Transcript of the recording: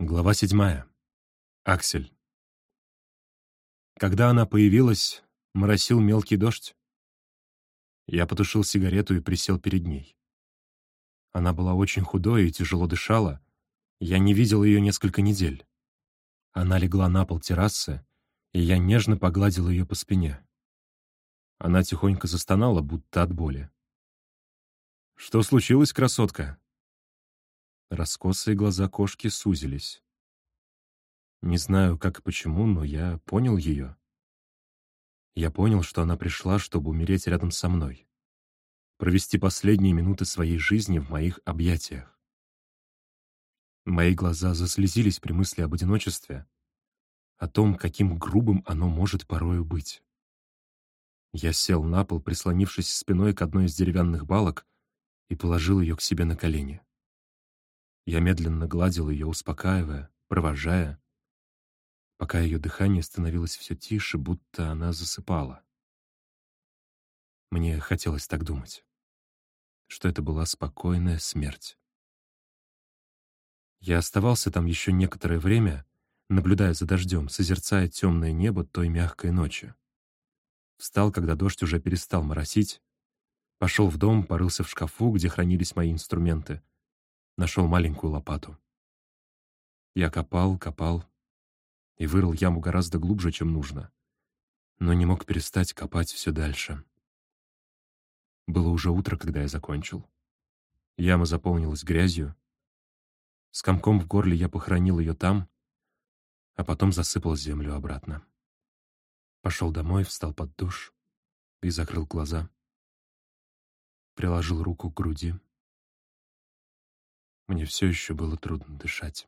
Глава седьмая. Аксель. Когда она появилась, моросил мелкий дождь. Я потушил сигарету и присел перед ней. Она была очень худой и тяжело дышала. Я не видел ее несколько недель. Она легла на пол террасы, и я нежно погладил ее по спине. Она тихонько застонала, будто от боли. «Что случилось, красотка?» Раскосые глаза кошки сузились. Не знаю, как и почему, но я понял ее. Я понял, что она пришла, чтобы умереть рядом со мной. Провести последние минуты своей жизни в моих объятиях. Мои глаза заслезились при мысли об одиночестве, о том, каким грубым оно может порою быть. Я сел на пол, прислонившись спиной к одной из деревянных балок, и положил ее к себе на колени. Я медленно гладил ее, успокаивая, провожая, пока ее дыхание становилось все тише, будто она засыпала. Мне хотелось так думать, что это была спокойная смерть. Я оставался там еще некоторое время, наблюдая за дождем, созерцая темное небо той мягкой ночи. Встал, когда дождь уже перестал моросить, пошел в дом, порылся в шкафу, где хранились мои инструменты — нашел маленькую лопату. Я копал, копал и вырыл яму гораздо глубже, чем нужно, но не мог перестать копать все дальше. Было уже утро, когда я закончил. Яма заполнилась грязью. С комком в горле я похоронил ее там, а потом засыпал землю обратно. Пошел домой, встал под душ и закрыл глаза. Приложил руку к груди. Мне все еще было трудно дышать.